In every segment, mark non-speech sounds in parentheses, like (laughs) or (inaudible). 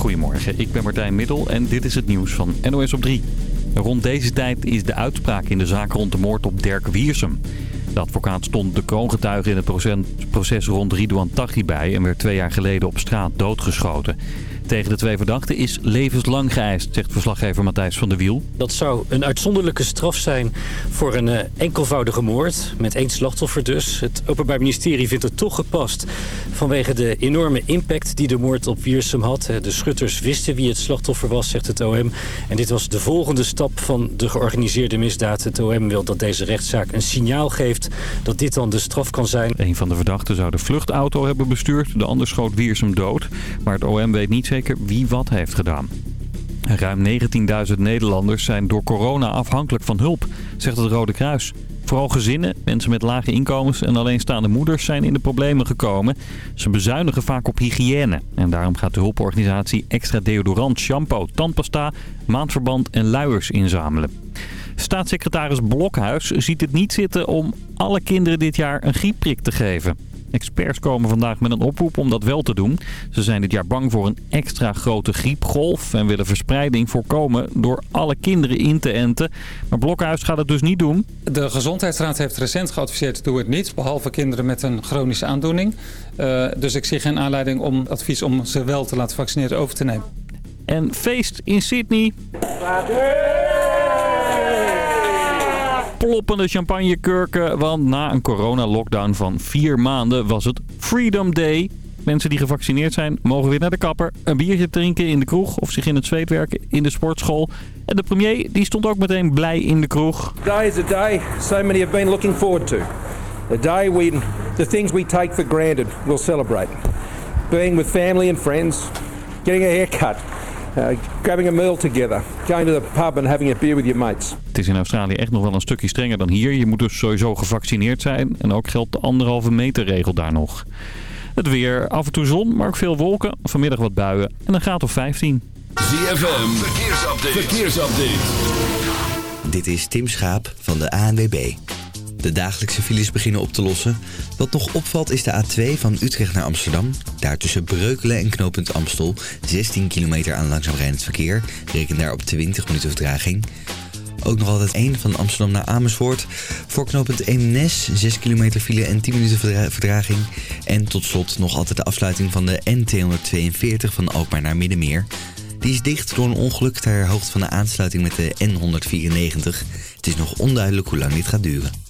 Goedemorgen, ik ben Martijn Middel en dit is het nieuws van NOS op 3. Rond deze tijd is de uitspraak in de zaak rond de moord op Dirk Wiersum. De advocaat stond de kroongetuige in het proces rond Ridouan Taghi bij... en werd twee jaar geleden op straat doodgeschoten. Tegen de twee verdachten is levenslang geëist, zegt verslaggever Matthijs van der Wiel. Dat zou een uitzonderlijke straf zijn voor een uh, enkelvoudige moord, met één slachtoffer dus. Het Openbaar Ministerie vindt het toch gepast vanwege de enorme impact die de moord op Wiersum had. De schutters wisten wie het slachtoffer was, zegt het OM. En dit was de volgende stap van de georganiseerde misdaad. Het OM wil dat deze rechtszaak een signaal geeft dat dit dan de straf kan zijn. Een van de verdachten zou de vluchtauto hebben bestuurd, de ander schoot Wiersum dood. Maar het OM weet niet zeker wie wat heeft gedaan. Ruim 19.000 Nederlanders zijn door corona afhankelijk van hulp, zegt het Rode Kruis. Vooral gezinnen, mensen met lage inkomens en alleenstaande moeders zijn in de problemen gekomen. Ze bezuinigen vaak op hygiëne. En daarom gaat de hulporganisatie extra deodorant, shampoo, tandpasta, maandverband en luiers inzamelen. Staatssecretaris Blokhuis ziet het niet zitten om alle kinderen dit jaar een griepprik te geven. Experts komen vandaag met een oproep om dat wel te doen. Ze zijn dit jaar bang voor een extra grote griepgolf en willen verspreiding voorkomen door alle kinderen in te enten. Maar Blokhuis gaat het dus niet doen. De Gezondheidsraad heeft recent geadviseerd doe het niet, behalve kinderen met een chronische aandoening. Uh, dus ik zie geen aanleiding om advies om ze wel te laten vaccineren over te nemen. En feest in Sydney ploppende champagnekurken. Want na een corona-lockdown van vier maanden was het Freedom Day. Mensen die gevaccineerd zijn mogen weer naar de kapper, een biertje drinken in de kroeg of zich in het zweet werken in de sportschool. En de premier die stond ook meteen blij in de kroeg. Today is a day so many have been looking forward to. A day when the things we take for granted we'll celebrate. Being with family and friends, getting a haircut, uh, grabbing a meal together, going to the pub and having a beer with your mates. Het is in Australië echt nog wel een stukje strenger dan hier. Je moet dus sowieso gevaccineerd zijn. En ook geldt de anderhalve meter regel daar nog. Het weer, af en toe zon, maar ook veel wolken. Vanmiddag wat buien en een graad of 15. ZFM, verkeersupdate. verkeersupdate. Dit is Tim Schaap van de ANWB. De dagelijkse files beginnen op te lossen. Wat nog opvalt is de A2 van Utrecht naar Amsterdam. Daar tussen Breukelen en knooppunt Amstel 16 kilometer aan langzaam rijdend verkeer. Reken daar op 20 minuten vertraging. Ook nog altijd 1 van Amsterdam naar Amersfoort. Voor knooppunt Eemnes 6 kilometer file en 10 minuten verdraging. En tot slot nog altijd de afsluiting van de N242 van Alkmaar naar Middenmeer. Die is dicht door een ongeluk ter hoogte van de aansluiting met de N194. Het is nog onduidelijk hoe lang dit gaat duren.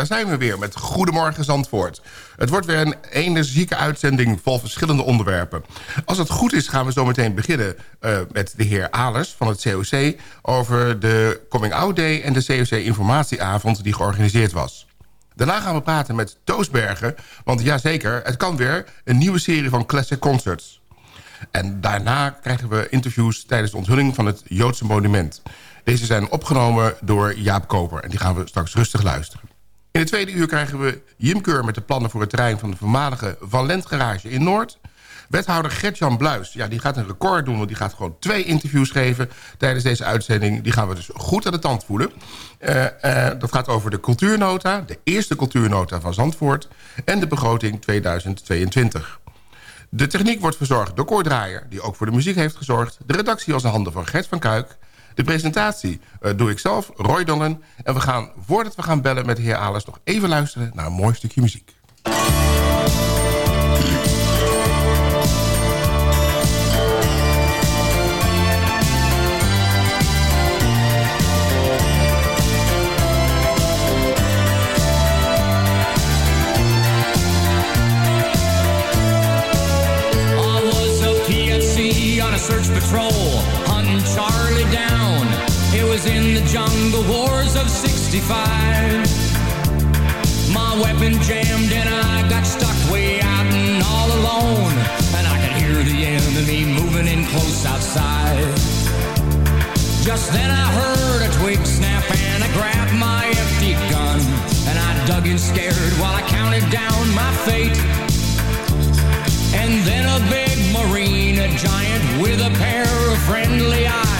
Daar zijn we weer met Goedemorgen Zandvoort. Het wordt weer een energieke uitzending vol verschillende onderwerpen. Als het goed is gaan we zo meteen beginnen uh, met de heer Alers van het COC... over de Coming Out Day en de COC informatieavond die georganiseerd was. Daarna gaan we praten met Toosbergen, want jazeker, het kan weer... een nieuwe serie van Classic Concerts. En daarna krijgen we interviews tijdens de onthulling van het Joodse monument... Deze zijn opgenomen door Jaap Koper en die gaan we straks rustig luisteren. In het tweede uur krijgen we Jim Keur met de plannen voor het terrein... van de voormalige Van Lent Garage in Noord. Wethouder Gert-Jan Bluis, ja, die gaat een record doen... want die gaat gewoon twee interviews geven tijdens deze uitzending. Die gaan we dus goed aan de tand voelen. Uh, uh, dat gaat over de cultuurnota, de eerste cultuurnota van Zandvoort... en de begroting 2022. De techniek wordt verzorgd door Cor Draaier, die ook voor de muziek heeft gezorgd. De redactie was in handen van Gert van Kuik... De presentatie uh, doe ik zelf, Roy Dongen. En we gaan, voordat we gaan bellen met de heer Alers... nog even luisteren naar een mooi stukje muziek. Was in the jungle wars of 65. My weapon jammed and I got stuck way out and all alone. And I could hear the enemy moving in close outside. Just then I heard a twig snap and I grabbed my empty gun. And I dug in scared while I counted down my fate. And then a big marine, a giant with a pair of friendly eyes,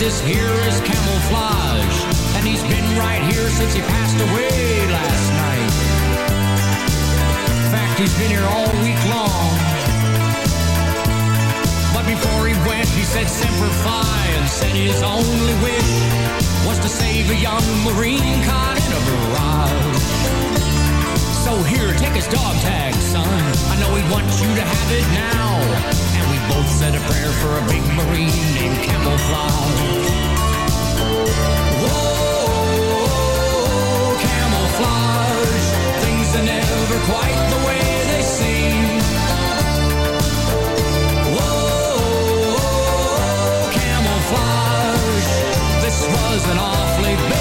This here is camouflage. And he's been right here since he passed away last night. In fact, he's been here all week long. But before he went, he said Semper Fi and said his only wish was to save a young Marine caught in a barrage. So here, take his dog tag, son. I know he wants you to have it now both said a prayer for a big marine named Camouflage. Whoa, camouflage. Things are never quite the way they seem. Whoa, camouflage. This was an awfully big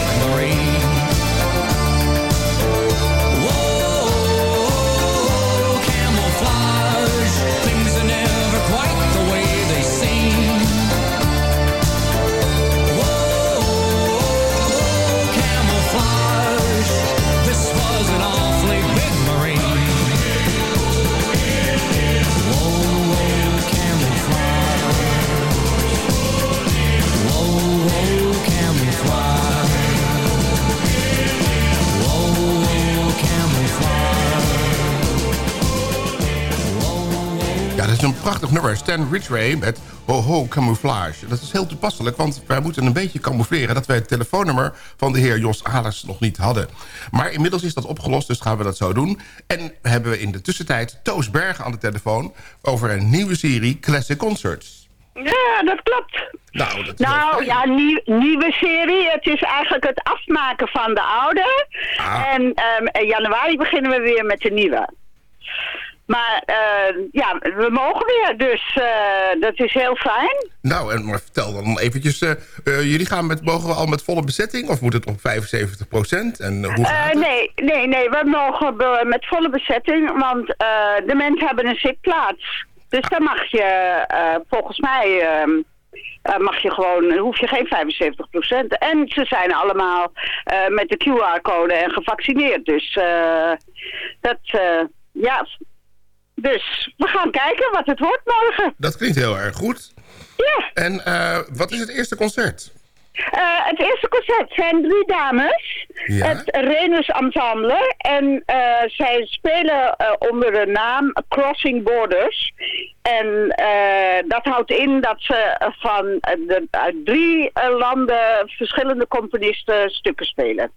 een prachtig nummer. Stan Ridgway met Ho Ho Camouflage. Dat is heel toepasselijk, want wij moeten een beetje camoufleren... dat wij het telefoonnummer van de heer Jos Alers nog niet hadden. Maar inmiddels is dat opgelost, dus gaan we dat zo doen. En hebben we in de tussentijd Toos Bergen aan de telefoon... over een nieuwe serie Classic Concerts. Ja, dat klopt. Nou, dat is Nou ja, nieuw- nieuwe serie. Het is eigenlijk het afmaken van de oude. Ah. En ehm, in januari beginnen we weer met de nieuwe. Maar eh, ja, we mogen weer, dus eh, dat is heel fijn. Nou, en maar vertel dan eventjes... eh, jullie gaan met, mogen we al met volle bezetting... of moet het op 75% En eh, hoe gaat het? nee, nee, nee, we mogen met volle bezetting, want de mensen hebben een zitplaats. Dus dan mag je, volgens mij, ehm, eh, mag je gewoon, hoef je geen 75% En ze zijn allemaal met de QR-code en gevaccineerd. Dus dat, ja, dus we gaan kijken wat het wordt morgen. Dat klinkt heel erg goed. Ja. En eh, wat is het eerste concert? Eh, het eerste concert zijn drie dames. Ja. Het Renus Ensemble. En eh, zij spelen onder de naam Crossing Borders. En dat houdt in dat ze van de, uit drie landen verschillende componisten stukken spelen.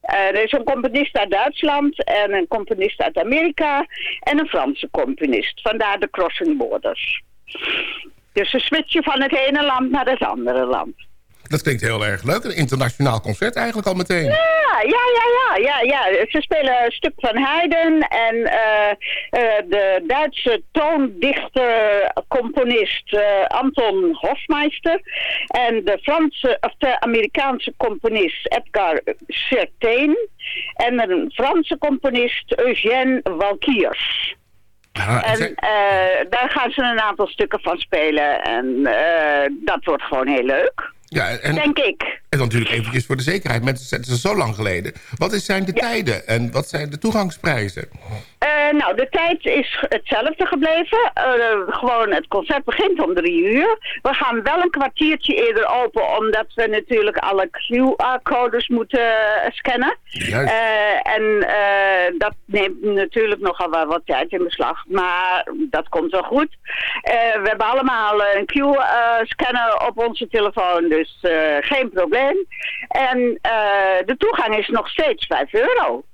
Eh, er is een componist uit Duitsland en een componist uit Amerika en een Franse componist. Vandaar de Crossing Borders. Dus ze switchen van het ene land naar het andere land. Dat klinkt heel erg leuk. Een internationaal concert eigenlijk al meteen. Ja, ja, ja, ja, ja, ja. Ze spelen een stuk van Haydn en eh, eh, de Duitse toondichter, componist eh, Anton Hofmeister en de Franse of de Amerikaanse componist Edgar Certain en een Franse componist Eugène Walkiers. Ah, en daar gaan ze een aantal stukken van spelen en dat wordt gewoon heel leuk. Ja, en, Denk ik. En dan natuurlijk eventjes voor de zekerheid. Mensen zetten ze zo lang geleden. Wat zijn de tijden en wat zijn de toegangsprijzen? Eh, nou, de tijd is hetzelfde gebleven. Eh, gewoon, het concert begint om drie uur. We gaan wel een kwartiertje eerder open, omdat we natuurlijk alle QR-codes moeten scannen. Juist. Eh, en dat neemt natuurlijk nogal wel wat tijd in beslag. Maar dat komt wel goed. We hebben allemaal een Q-scanner op onze telefoon, dus geen probleem. En eh, de toegang is nog steeds 5 euro.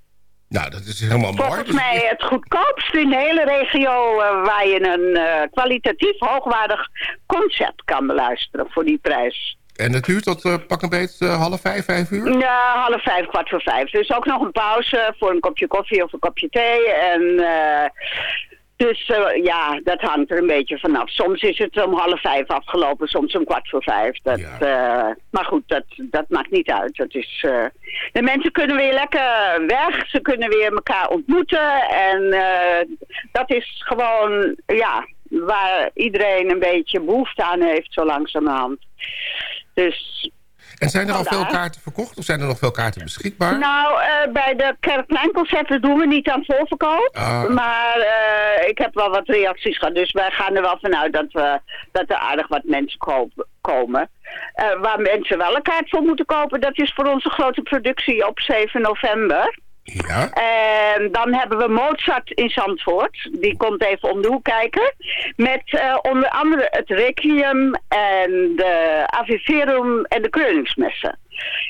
Nou, dat is helemaal mooi. Volgens mij het goedkoopst in de hele regio eh, waar je een eh, kwalitatief hoogwaardig concert kan beluisteren voor die prijs. En het duurt tot pak een beet eh, half vijf, vijf uur? Ja, half vijf, kwart voor vijf. Dus ook nog een pauze voor een kopje koffie of een kopje thee. En dus eh, ja, dat hangt er een beetje vanaf. Soms is het om half vijf afgelopen, soms om kwart voor vijf. Dat, eh, maar goed, dat, dat maakt niet uit. Dat is, eh, de mensen kunnen weer lekker weg. Ze kunnen weer elkaar ontmoeten. En dat is gewoon, ja, waar iedereen een beetje behoefte aan heeft zo langzamerhand. Dus En zijn er al veel kaarten verkocht of zijn er nog veel kaarten beschikbaar? nou, eh, bij de Kerkpleinconcerten doen we niet aan voorverkoop. Ah. Maar eh, ik heb wel wat reacties gehad. Dus wij gaan er wel vanuit dat, we, dat er aardig wat mensen komen. Eh, waar mensen wel een kaart voor moeten kopen, dat is voor onze grote productie op 7 november. Ja. En dan hebben we Mozart in Zandvoort. Die komt even om de hoek kijken. Met eh, onder andere het Requiem en de Aviverum en de Kreuningsmessen.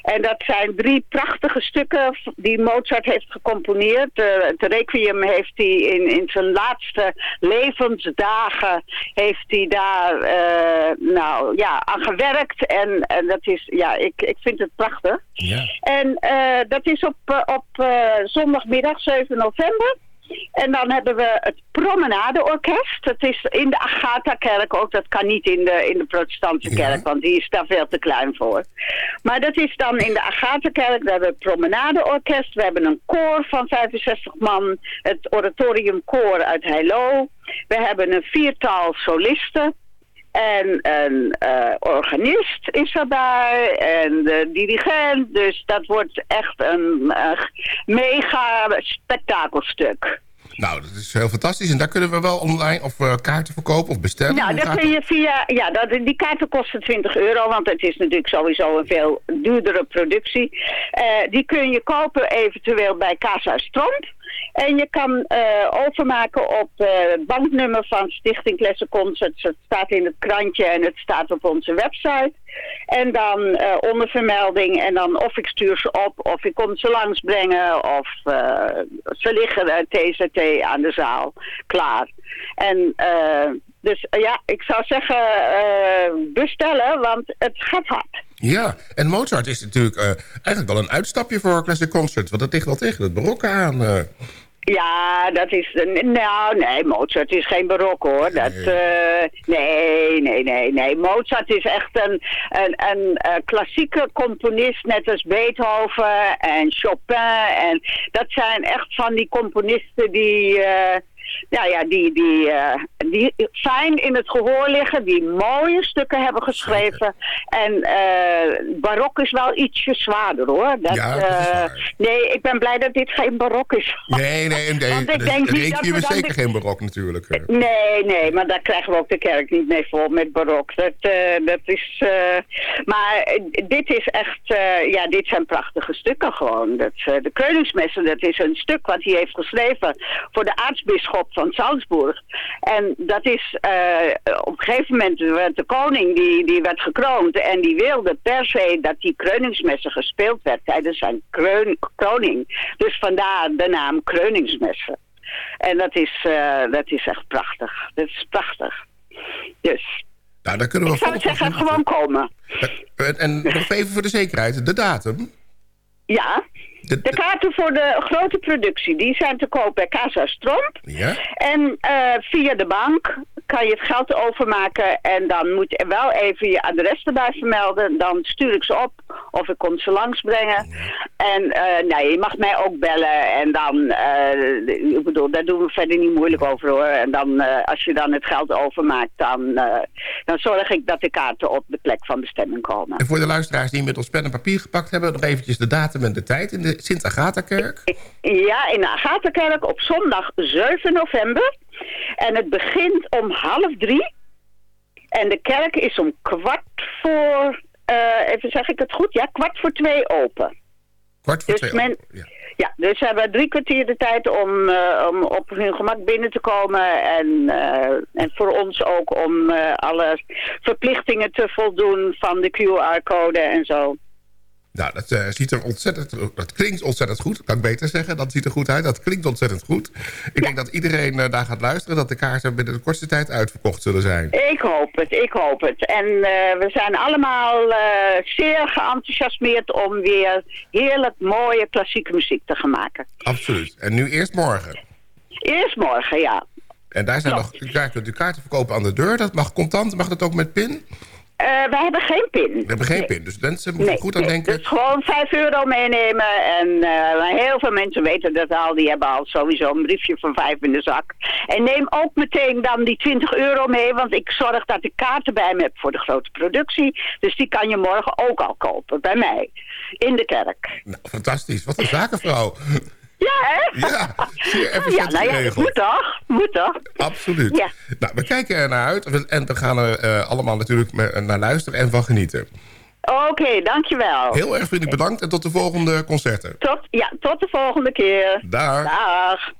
En dat zijn drie prachtige stukken die Mozart heeft gecomponeerd. Het Requiem heeft hij in, in zijn laatste levensdagen heeft hij daar eh, nou, ja, aan gewerkt. En, en dat is, ja, ik, ik vind het prachtig. Ja. En eh, dat is op, eh, op eh, zondagmiddag 7 november. En dan hebben we het Promenadeorkest. Dat is in de Agatha-kerk ook. Dat kan niet in de, in de protestantse kerk, want die is daar veel te klein voor. Maar dat is dan in de Agatha-kerk. We hebben het Promenadeorkest. We hebben een koor van 65 man. Het Oratoriumkoor uit Heilo. We hebben een viertal solisten. En een eh, organist is erbij. En de dirigent. Dus dat wordt echt een eh, mega spektakelstuk. Nou, dat is heel fantastisch. En daar kunnen we wel online of eh, kaarten verkopen of bestellen. Nou, dat kun je via. Ja, dat, die kaarten kosten 20 euro, want het is natuurlijk sowieso een veel duurdere productie. Die kun je kopen eventueel bij Casa Strand. En je kan eh, overmaken op eh, het banknummer van Stichting Classic Concerts. Het staat in het krantje en het staat op onze website. En dan eh, onder vermelding en dan of ik stuur ze op of ik kom ze langsbrengen of eh, ze liggen eh, TZT aan de zaal klaar. En eh, dus eh, ja, ik zou zeggen eh, bestellen, want het gaat hard. Ja, en Mozart is natuurlijk eh, eigenlijk wel een uitstapje voor Classic Concert. Want dat ligt wel tegen het barokke aan. eh. Ja, dat is... Nou, nee, Mozart is geen barok hoor. Dat, eh, nee, nee, nee, nee. Mozart is echt een, een, een, eh, klassieke componist, net als Beethoven en Chopin. En dat zijn echt van die componisten die... eh, ja, ja, die, die, eh, die fijn in het gehoor liggen, die mooie stukken hebben geschreven. En eh, barok is wel ietsje zwaarder hoor. Dat, Ja, dat is eh, nee, ik ben blij dat dit geen barok is. Nee, nee, nee. (laughs) Want ik denk niet dat we zeker geen barok natuurlijk. Nee, nee, maar daar krijgen we ook de kerk niet mee vol met barok. Dat, dat is, maar dit is echt, ja, dit zijn prachtige stukken gewoon. Dat, de Kreuningsmessen, dat is een stuk wat hij heeft geschreven voor de aartsbisschop van Salzburg. En dat is, eh, op een gegeven moment werd de koning, die, die werd gekroond en die wilde per se dat die Kreuningsmessen gespeeld werd tijdens zijn kreun- kroning. Dus vandaar de naam Kreuningsmessen. En dat is, eh, dat is echt prachtig. Dat is prachtig. Dus, Nou, daar kunnen we ik zou zeggen, gewoon komen. En, en nog even voor de zekerheid, de datum. Ja, de kaarten voor de grote productie, die zijn te koop bij Casa Stromp. Ja? En eh, via de bank kan je het geld overmaken en dan moet je wel even je adres erbij vermelden. Dan stuur ik ze op of ik kom ze langsbrengen. En eh, nou, je mag mij ook bellen en dan, eh, ik bedoel, daar doen we verder niet moeilijk over hoor. En dan, eh, als je dan het geld overmaakt, dan, dan zorg ik dat de kaarten op de plek van bestemming komen. En voor de luisteraars die inmiddels pen en papier gepakt hebben... nog eventjes de datum en de tijd in de Sint-Agatha-kerk. Ja, in de Agatha-kerk op zondag 7 november. En het begint om half drie. En de kerk is om kwart voor... eh, even zeg ik het goed? Ja, kwart voor twee open. Kwart voor Dus twee. men, ja. dus ze hebben drie kwartier de tijd om, eh, om op hun gemak binnen te komen. En, eh, en voor ons ook om alle verplichtingen te voldoen van de QR-code en zo. Nou, dat eh, ziet er ontzettend... Dat klinkt ontzettend goed. Dat kan ik beter zeggen. Dat ziet er goed uit. Dat klinkt ontzettend goed. Ik denk dat iedereen eh, daar gaat luisteren... dat de kaarten binnen de kortste tijd uitverkocht zullen zijn. Ik hoop het, ik hoop het. En eh, we zijn allemaal zeer geenthousiasmeerd om weer heerlijk mooie klassieke muziek te gaan maken. Absoluut. En nu eerst morgen. Eerst morgen, ja. En daar zijn nog... Daar kunt u kaarten verkopen aan de deur. Dat mag contant. Mag dat ook met pin? Eh, we hebben geen pin. We hebben geen pin. Dus mensen moeten goed aan denken. Dus gewoon 5 euro meenemen. En eh, heel veel mensen weten dat al. Die hebben al sowieso een briefje van 5 in de zak. En neem ook meteen dan die 20 euro mee. Want ik zorg dat ik kaarten bij me heb voor de grote productie. Dus die kan je morgen ook al kopen bij mij. In de kerk. Nou, fantastisch. Wat een zakenvrouw. Ja, hè? Ja, zeer efficiënt ja, nou ja, geregeld. moet toch? Moet toch? Absoluut. Ja. Nou, we kijken er naar uit. En we gaan er eh, allemaal natuurlijk naar luisteren en van genieten. Oké, dankjewel. Heel erg vriendelijk bedankt en tot de volgende concerten. Tot, ja, tot de volgende keer. Dag. Dag.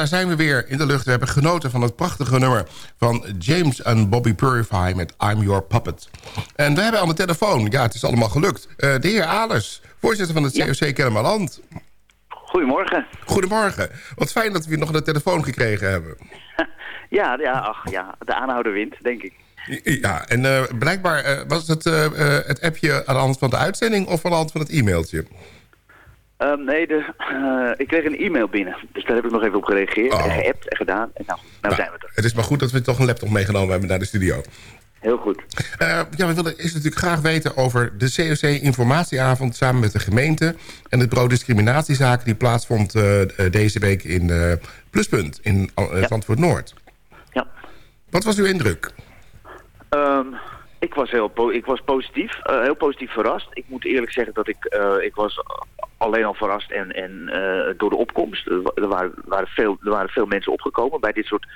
Daar zijn we weer in de lucht. We hebben genoten van het prachtige nummer van James en Bobby Purify met I'm Your Puppet. En we hebben aan de telefoon, ja het is allemaal gelukt, eh, de heer Alers, voorzitter van het COC Kennemerland. Goedemorgen. Goedemorgen. Wat fijn dat we u nog aan de telefoon gekregen hebben. (laughs) Ja, ja, ach, ja, de aanhouder wint, denk ik. Ja, en eh, blijkbaar eh, was het het appje aan de hand van de uitzending... of aan de hand van het e-mailtje? Ehm, nee, de, eh, ik kreeg een e-mail binnen. Dus daar heb ik nog even op gereageerd. Oh. En geappt en gedaan. En nou, nou zijn we er. Het is maar goed dat we toch een laptop meegenomen hebben naar de studio. Heel goed. Eh, ja, we willen eerst natuurlijk graag weten over de COC-informatieavond... samen met de gemeente en het bureau discriminatiezaken... die plaatsvond eh, deze week in Pluspunt in Zandvoort Noord. Ja. Wat was uw indruk? Ehm, ik, was heel ik was positief, eh, heel positief verrast. Ik moet eerlijk zeggen dat ik, eh, ik was alleen al verrast en, en eh, door de opkomst. Er, wa- waren, waren veel, er waren veel mensen opgekomen. Bij dit soort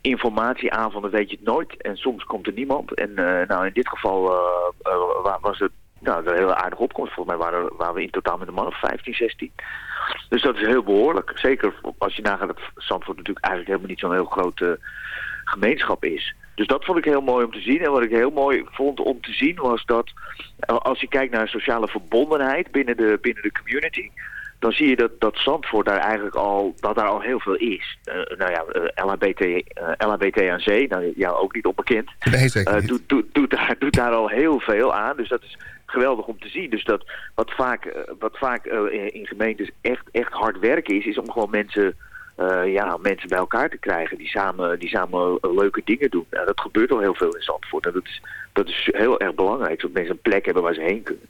informatieavonden weet je het nooit. En soms komt er niemand. En nou, in dit geval wa- was het nou, een hele aardige opkomst. Volgens mij waren, waren we in totaal met een man of 15, 16. Dus dat is heel behoorlijk. Zeker als je nagaat dat Zandvoort natuurlijk eigenlijk helemaal niet zo'n heel grote gemeenschap is. Dus dat vond ik heel mooi om te zien. En wat ik heel mooi vond om te zien was dat... eh, als je kijkt naar sociale verbondenheid binnen de, binnen de community... dan zie je dat, dat Zandvoort daar eigenlijk al... dat daar al heel veel is. Eh, nou ja, eh, LHBT, eh, LHBT aan zee, nou jou ook niet onbekend... Nee, zeker eh, niet. doet, doet, doet, daar, doet daar al heel veel aan. Dus dat is geweldig om te zien. Dus dat wat vaak, eh, wat vaak eh, in- in gemeentes echt, echt hard werken is... is om gewoon mensen eh, ja, mensen bij elkaar te krijgen die samen, die samen leuke dingen doen. Nou, dat gebeurt al heel veel in Zandvoort. En dat is, dat is heel erg belangrijk, zodat mensen een plek hebben waar ze heen kunnen.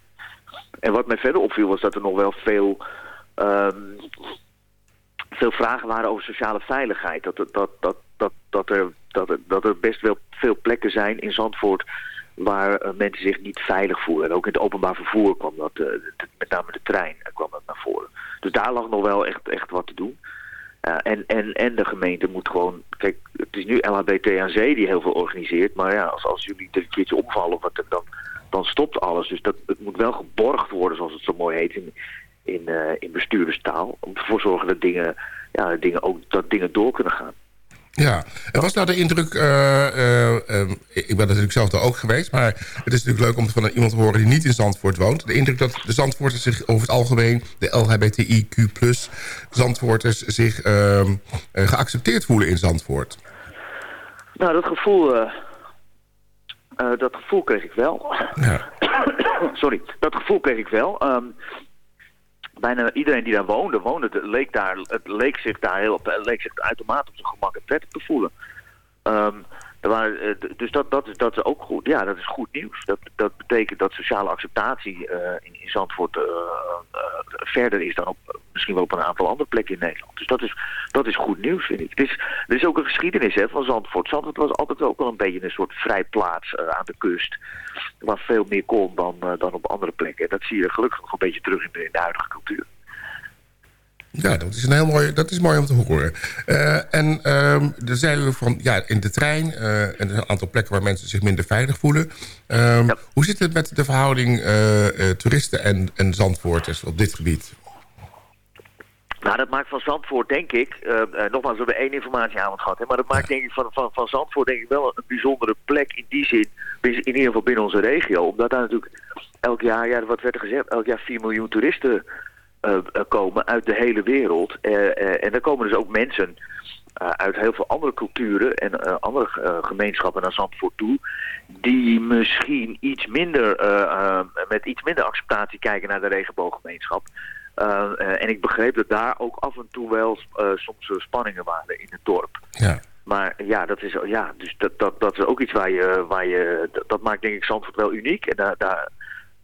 En wat mij verder opviel was dat er nog wel veel, ehm, veel vragen waren over sociale veiligheid. Dat, dat, dat, dat, dat, dat, er, dat, er, dat er best wel veel plekken zijn in Zandvoort waar eh, mensen zich niet veilig voelen. En ook in het openbaar vervoer kwam dat, eh, met name de trein, kwam dat naar voren. Dus daar lag nog wel echt, echt wat te doen. Uh, en, en, en de gemeente moet gewoon... Kijk, het is nu LHBT aan zee die heel veel organiseert. Maar ja, als, als jullie er een of wat, dan, dan stopt alles. Dus dat, het moet wel geborgd worden, zoals het zo mooi heet in, in, uh, in bestuurderstaal. Om ervoor te zorgen dat dingen, ja, dingen, ook, dat dingen door kunnen gaan. Ja, en was nou de indruk... Uh, uh, ik ben natuurlijk zelf daar ook geweest... maar het is natuurlijk leuk om van iemand te horen die niet in Zandvoort woont. De indruk dat de Zandvoorters zich over het algemeen... de LHBTIQ plus Zandvoorters zich ehm, geaccepteerd voelen in Zandvoort. Nou, dat gevoel... Dat gevoel kreeg ik wel. Ja. (coughs) Sorry, dat gevoel kreeg ik wel. Um, bijna iedereen die daar woonde, woonde het, leek, daar, het leek zich daar heel, het leek zich automatisch op zijn gemak en prettig te voelen. Um, er waren, dus dat, is, dat is ook goed. Ja, dat is goed nieuws. Dat, dat betekent dat sociale acceptatie uh, in, Zandvoort uh, verder is dan op, misschien wel op een aantal andere plekken in Nederland. Dus dat is, dat is goed nieuws, vind ik. Het is, er is ook een geschiedenis hè, van Zandvoort. Zandvoort was altijd ook wel een beetje een soort vrijplaats aan de kust. Waar veel meer kon dan, dan op andere plekken. Dat zie je gelukkig nog een beetje terug in de huidige cultuur. Ja, dat is, een heel mooi, dat is mooi om te horen. Uh, en um, er zijn we van, ja, in de trein uh, en een aantal plekken waar mensen zich minder veilig voelen. Um, ja. Hoe zit het met de verhouding uh, toeristen en, en Zandvoorters op dit gebied? Nou, dat maakt van Zandvoort, denk ik... nogmaals, we hebben één informatieavond gehad... Hè, maar dat maakt denk ik van, van, van Zandvoort denk ik wel een bijzondere plek in die zin... in ieder geval binnen onze regio. Omdat daar natuurlijk elk jaar, ja, wat werd er gezegd... elk jaar 4 miljoen toeristen komen uit de hele wereld. Uh, en daar komen dus ook mensen uit heel veel andere culturen en andere gemeenschappen naar Zandvoort toe. Die misschien iets minder, met iets minder acceptatie kijken naar de regenbooggemeenschap. en ik begreep dat daar ook af en toe wel soms spanningen waren in het dorp. Ja. Maar ja, dat is, ja dus dat, dat, dat is ook iets waar je, waar je dat, dat maakt denk ik Zandvoort wel uniek. En daar, daar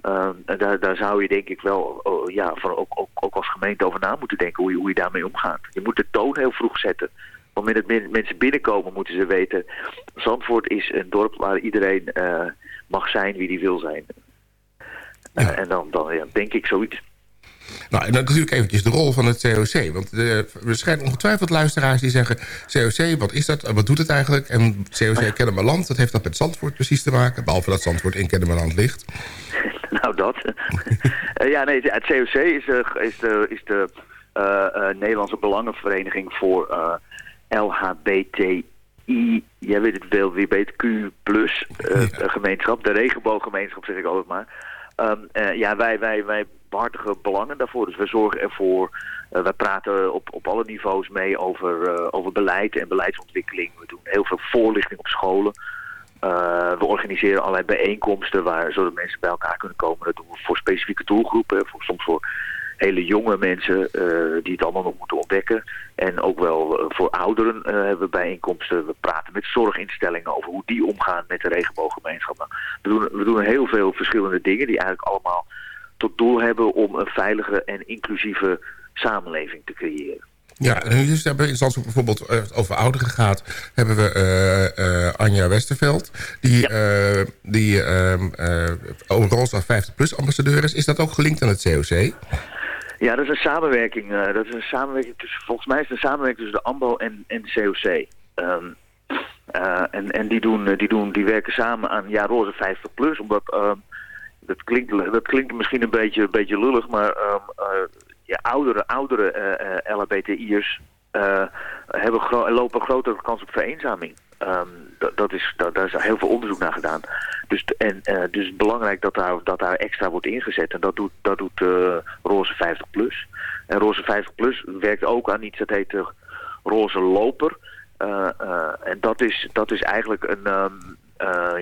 uh, daar, daar, zou je denk ik wel oh, ja, ook, ook, ook, als gemeente over na moeten denken hoe je, hoe je daarmee omgaat. Je moet de toon heel vroeg zetten. Want met het mensen binnenkomen moeten ze weten... Zandvoort is een dorp waar iedereen uh, mag zijn wie die wil zijn. Uh, ja. En dan, dan ja, denk ik zoiets. Nou, en dan natuurlijk eventjes de rol van het COC. Want er schijnen ongetwijfeld luisteraars die zeggen... COC, wat is dat? Wat doet het eigenlijk? En COC Kennemerland, dat heeft dat met Zandvoort precies te maken. Behalve dat Zandvoort in Kennemerland ligt. (laughs) nou, dat. uh, (laughs) ja, nee, het COC is, uh, is, de, is de, eh, eh, Nederlandse Belangenvereniging voor eh, LHBTI, jij weet het wel, weer beter, Q plus eh, (laughs) gemeenschap, de regenbooggemeenschap zeg ik altijd maar. Ehm, eh, ja, wij, wij, wij behartigen belangen daarvoor. Dus we zorgen ervoor, eh we praten op, op alle niveaus mee over, eh, over beleid en beleidsontwikkeling. We doen heel veel voorlichting op scholen. Eh, we organiseren allerlei bijeenkomsten waar, zodat mensen bij elkaar kunnen komen. Dat doen we voor specifieke doelgroepen, soms voor hele jonge mensen die het allemaal nog moeten ontdekken. En ook wel voor ouderen hebben we bijeenkomsten. We praten met zorginstellingen over hoe die omgaan met de regenbooggemeenschap. Nou, we, doen, we doen heel veel verschillende dingen die eigenlijk allemaal tot doel hebben om een veilige en inclusieve samenleving te creëren. Ja, en nu is Zandvoort bijvoorbeeld eh, over ouderen gaat... hebben we eh, Anja Westerveld, die, die ehm, eh, Rosa 50PLUS ambassadeur is. Is dat ook gelinkt aan het COC? Ja, dat is een samenwerking. dat is een samenwerking tussen, volgens mij is het een samenwerking tussen de AMBO en, en de COC. Ehm, eh, en en die, doen, die, doen, die werken samen aan Ja Roze 50 plus, omdat ehm, dat, klinkt, dat klinkt misschien een beetje, een beetje lullig, maar ja, oudere, oudere eh, eh, LHBTI'ers hebben lopen grotere kans op vereenzaming. Ehm, dat, is, daar is heel veel onderzoek naar gedaan. Dus, en, eh, dus belangrijk dat daar, dat daar extra wordt ingezet. En dat doet, dat doet Roze 50 Plus. En Roze 50 Plus werkt ook aan iets dat heet de Roze Loper. En dat is, dat is eigenlijk een, ehm, eh,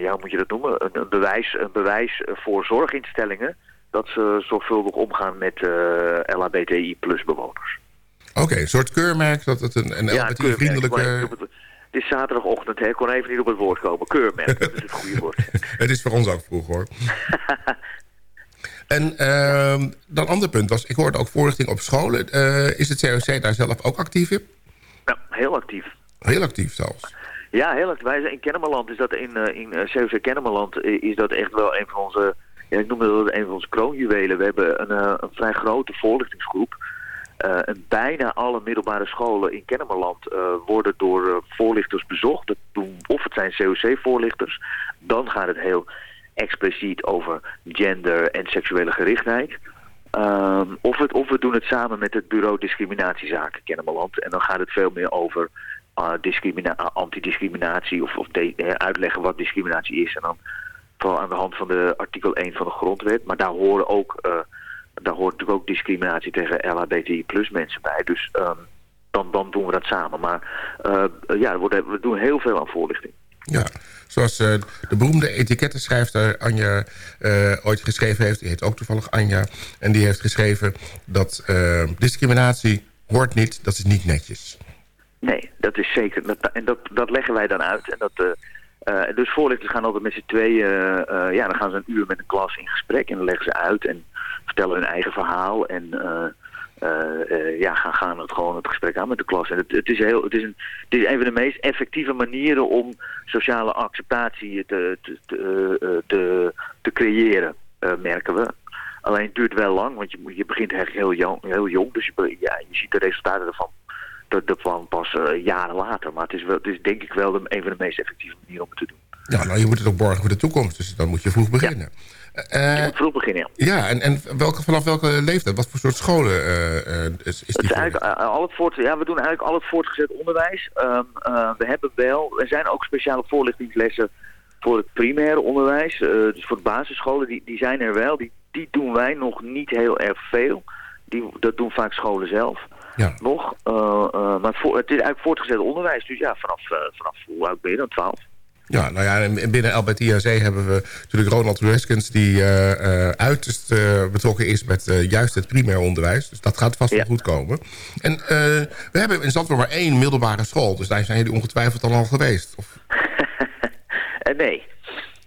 ja, hoe moet je dat noemen? Een, een bewijs, een bewijs voor zorginstellingen dat ze zorgvuldig omgaan met eh LHBTI plus bewoners. Oké, een soort keurmerk dat het een, een Ja, LGBTI keurmerk. vriendelijke... Ik kon even niet op het- is zaterdagochtend, hè. ik kon even niet op het woord komen. Keurmerk, (laughs) dat is het goede woord. (laughs) Het is voor ons ook vroeg hoor. en ehm dat andere punt was, ik hoorde ook voorlichting op scholen. Eh, is het COC daar zelf ook actief in? Nou, heel actief. Heel actief zelfs. Ja, heel actief. Wij zijn in Kennemerland is dat in, eh, in eh, COC Kennemerland eh, is dat echt wel een van onze, ja, ik noem dat een van onze kroonjuwelen. We hebben een, eh, een vrij grote voorlichtingsgroep. Eh, en bijna alle middelbare scholen in Kennemerland eh, worden door eh, voorlichters bezocht. Of het zijn COC-voorlichters. Dan gaat het heel expliciet over gender en seksuele gerichtheid. Ehm, of, het, of we doen het samen met het bureau discriminatiezaken Kennemerland. En dan gaat het veel meer over uh, uh, antidiscriminatie of, of eh, uitleggen wat discriminatie is. En dan vooral aan de hand van de artikel 1 van de grondwet. Maar daar horen ook, eh, daar hoort natuurlijk ook discriminatie tegen LHBTI plus mensen bij. Dus ehm, dan, dan doen we dat samen. Maar eh, ja, we, doen heel veel aan voorlichting. Ja, zoals eh, de beroemde etikettenschrijfster Anja eh, ooit geschreven heeft. Die heet ook toevallig Anja. En die heeft geschreven dat eh, discriminatie hoort niet, dat is niet netjes. Nee, dat is zeker. En dat, dat leggen wij dan uit. En dat, eh, eh, dus voorlichters gaan altijd met z'n tweeën... eh, ja, dan gaan ze een uur met een klas in gesprek. En dan leggen ze uit en vertellen hun eigen verhaal. En ja, gaan, gaan het gewoon het gesprek aan met de klas. En het, het, is heel, het, is een, het is een van de meest effectieve manieren om sociale acceptatie te, te, te, te, te creëren, merken we. Alleen het duurt wel lang, want je, je begint eigenlijk heel jong, heel jong dus je, ja, je ziet de resultaten ervan dat, dat van pas eh, jaren later. Maar het is, wel, het is denk ik wel de, een van de meest effectieve manieren om het te doen. Ja, nou, je moet het ook borgen voor de toekomst. Dus dan moet je vroeg beginnen. Eh, je moet vroeg beginnen, ja. ja, en, en welke, vanaf welke leeftijd? Wat voor soort scholen eh, eh, is, is Het die eigenlijk, eh, al het voort, ja, we doen eigenlijk al het voortgezet onderwijs. Ehm, eh, we hebben wel, er zijn ook speciale voorlichtingslessen voor het primaire onderwijs. eh, dus voor de basisscholen, die, die zijn er wel. Die, die doen wij nog niet heel erg veel. Die, dat doen vaak scholen zelf. Ja. Nog. Eh, eh, maar voor, het is eigenlijk voortgezet onderwijs. Dus ja, vanaf, eh, vanaf hoe oud ben je dan? 12? Ja, nou ja, en binnen LBTIAC hebben we natuurlijk Ronald Rueskens... die eh, uiterst betrokken is met juist het primair onderwijs. Dus dat gaat vast wel goed komen. En we hebben in Zandvoort maar één middelbare school. Dus daar zijn jullie ongetwijfeld al al geweest. Of, (laughs) nee.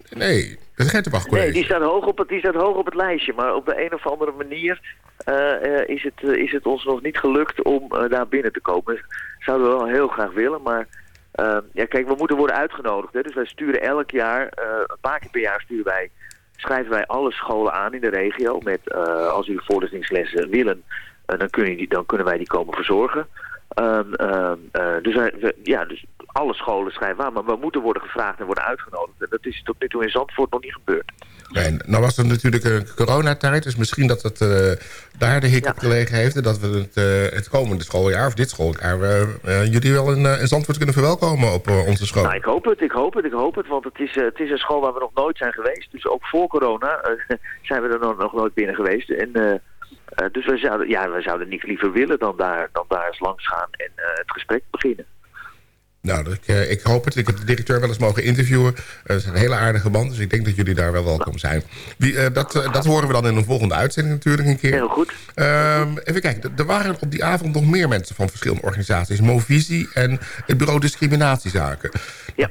Nee, dat is Gertenbach Nee, College. die staat, hoog op het, die staat hoog op het lijstje. Maar op de een of andere manier eh, eh, is, het, eh, is het ons nog niet gelukt om daar binnen te komen. Zouden we wel heel graag willen, maar... eh, ja, kijk, we moeten worden uitgenodigd. Hè? Dus wij sturen elk jaar, een paar keer per jaar sturen wij, schrijven wij alle scholen aan in de regio. Met als u voorlichtingslessen willen, dan, kunnen die, dan kunnen wij die komen verzorgen. Ehm, ehm, eh, dus, wij- we- ja, dus alle scholen schrijven aan, maar we moeten worden gevraagd en worden uitgenodigd. En dat is tot nu toe in Zandvoort nog niet gebeurd. En nou was het natuurlijk een coronatijd, dus misschien dat het eh, daar de hik op gelegen heeft... en dat we het, eh, het komende schooljaar, of dit schooljaar... jullie wel in, in Zandvoort kunnen verwelkomen op onze school. Nou, ik hoop het, ik hoop het, ik hoop het, want het is, het is een school waar we nog nooit zijn geweest. Dus ook voor corona (laughs) zijn we er nog, nog nooit binnen geweest. En, eh, dus we zouden, ja, we zouden niks liever willen dan daar, dan daar eens langs gaan en eh, het gesprek beginnen. Nou, ik, eh, ik hoop het. Ik heb de directeur wel eens mogen interviewen. Het is een hele aardige man, dus ik denk dat jullie daar wel welkom zijn. Die, eh, dat, dat horen we dan in een volgende uitzending natuurlijk een keer. Heel goed. Ehm, even kijken, er- waren op die avond nog meer mensen van verschillende organisaties. Movisie en het bureau discriminatiezaken. Ja.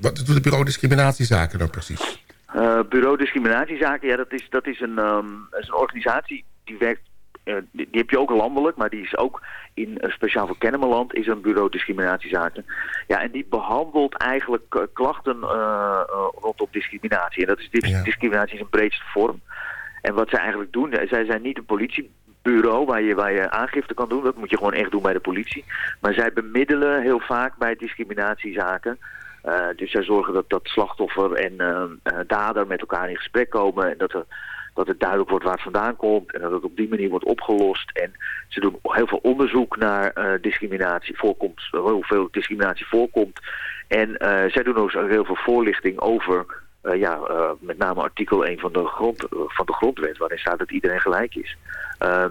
Wat doet het bureau discriminatiezaken nou precies? Bureau discriminatiezaken, ja, dat is, dat is, een, ehm, dat is een organisatie die werkt, eh, die, die heb je ook landelijk, maar die is ook in eh, speciaal voor Kennemerland is een bureau discriminatiezaken. Ja, en die behandelt eigenlijk eh, klachten eh, rondom discriminatie. En dat is dis- discriminatie in zijn breedste vorm. En wat zij eigenlijk doen, zij zijn niet een politiebureau waar je, waar je aangifte kan doen. Dat moet je gewoon echt doen bij de politie. Maar zij bemiddelen heel vaak bij discriminatiezaken. Dus zij zorgen dat, dat slachtoffer en dader met elkaar in gesprek komen. En dat, er, dat het duidelijk wordt waar het vandaan komt. En dat het op die manier wordt opgelost. En ze doen heel veel onderzoek naar eh, discriminatie voorkomt. Hoeveel discriminatie voorkomt. En eh, zij doen ook heel veel voorlichting over... eh, ja, eh, met name artikel 1 van de, grond, eh, van de grondwet, waarin staat dat iedereen gelijk is. Ehm,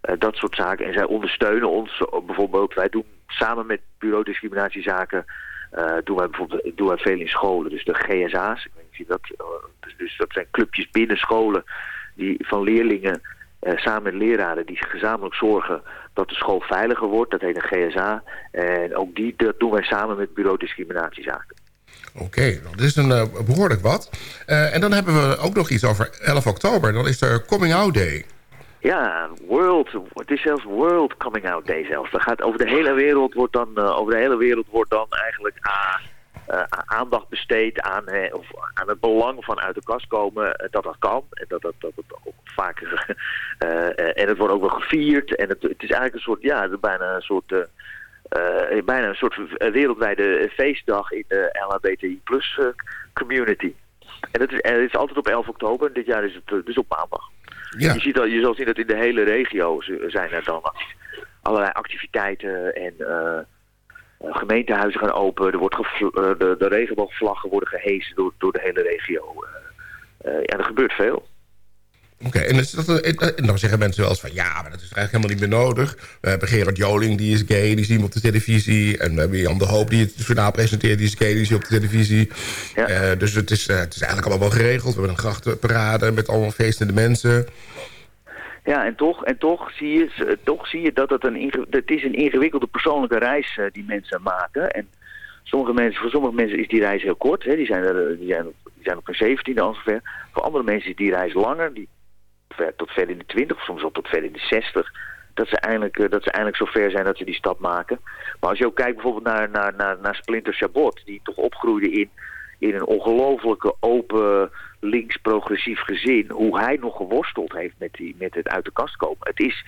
eh, dat soort zaken. En zij ondersteunen ons eh, bijvoorbeeld. Wij doen samen met Bureau Discriminatiezaken. Eh, doen wij bijvoorbeeld doen wij veel in scholen. Dus de GSA's. Ik dat, eh, dus, dus dat zijn clubjes binnen scholen die van leerlingen eh, samen met leraren die gezamenlijk zorgen dat de school veiliger wordt. Dat heet een GSA. En ook die dat doen wij samen met Bureau Discriminatiezaken. Oké, nou, dat is een eh, behoorlijk wat. En dan hebben we ook nog iets over 11 oktober. Dan is er Coming Out Day. Ja, World, het is zelfs World Coming Out Day zelfs. Dat gaat over de hele wereld wordt dan, eh, over de hele wereld wordt dan eigenlijk ah, eh, aandacht besteed aan, eh, of aan het belang van uit de kast komen. dat dat kan en dat dat, dat, dat ook vaker. (laughs) en het wordt ook wel gevierd. En het, het is eigenlijk een soort, ja, het bijna een soort. bijna een soort wereldwijde feestdag in de LHBTI plus community. En het is, en het is altijd op 11 oktober. Dit jaar is het dus op maandag. Ja. Je, ziet dat, je zal zien dat in de hele regio zijn er dan allerlei activiteiten en eh, eh, gemeentehuizen gaan open. Er wordt eh, de, de regenboogvlaggen worden gehesen door, door de hele regio. Ja, er gebeurt veel. Oké, en, eh, eh, dan zeggen mensen wel eens van... ja, maar dat is eigenlijk helemaal niet meer nodig. We hebben Gerard Joling, die is gay, die zien we op de televisie. En we hebben Jan de Hoop, die het journaal presenteert, die is gay, die zie je op de televisie. Eh, dus het is, het is eigenlijk allemaal wel geregeld. We hebben een grachtenparade met allemaal feestende mensen. Ja, en toch, en toch, zie, je, toch zie je dat het een, het is een ingewikkelde persoonlijke reis eh, die mensen maken. En sommige mensen, voor sommige mensen is die reis heel kort. Hè, die, zijn er, die, zijn, die zijn op hun 17e ongeveer. Voor andere mensen is die reis langer. Die tot ver in de 20 of soms wel tot ver in de 60. Dat ze, eindelijk, eh, dat ze eindelijk zo ver zijn dat ze die stap maken. Maar als je ook kijkt bijvoorbeeld naar, naar, naar, naar Splinter Chabot... die toch opgroeide in, in een ongelofelijke open links-progressief gezin... hoe hij nog geworsteld heeft met, die, met het uit de kast komen. Het is,